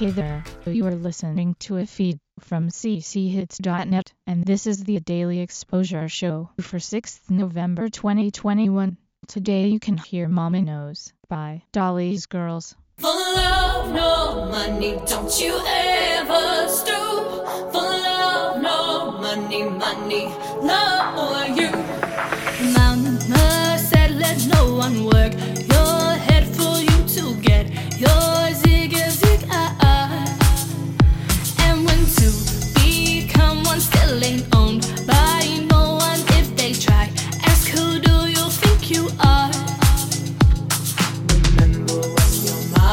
Hey there, you are listening to a feed from cchits.net, and this is the Daily Exposure Show for 6th November 2021. Today you can hear Mama Knows by Dolly's Girls. For love, no money, don't you ever stoop. For love, no money, money, love.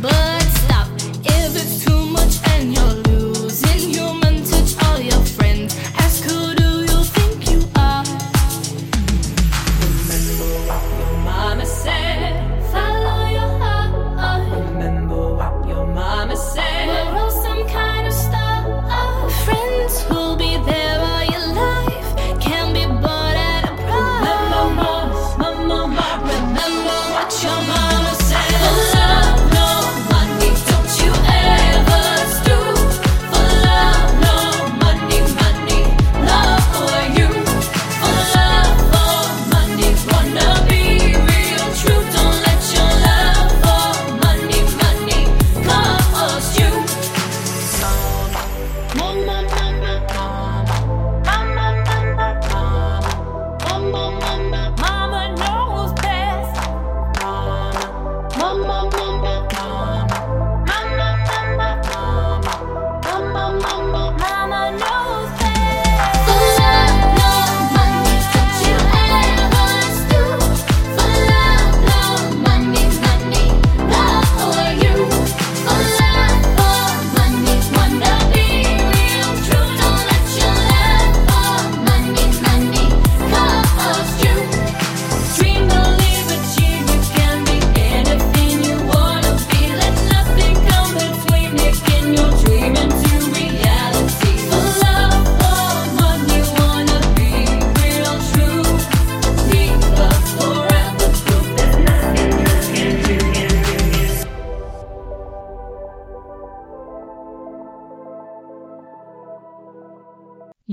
but stop if it's too much and you're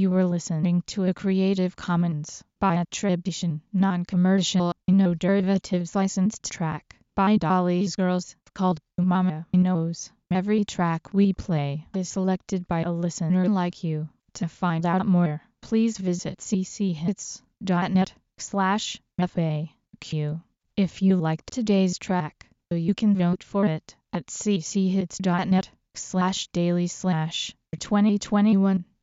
You were listening to a Creative Commons by attribution, non-commercial, no derivatives licensed track by Dolly's Girls called Mama Knows. Every track we play is selected by a listener like you. To find out more, please visit cchits.net slash FAQ. If you liked today's track, you can vote for it at cchits.net slash daily slash 2021.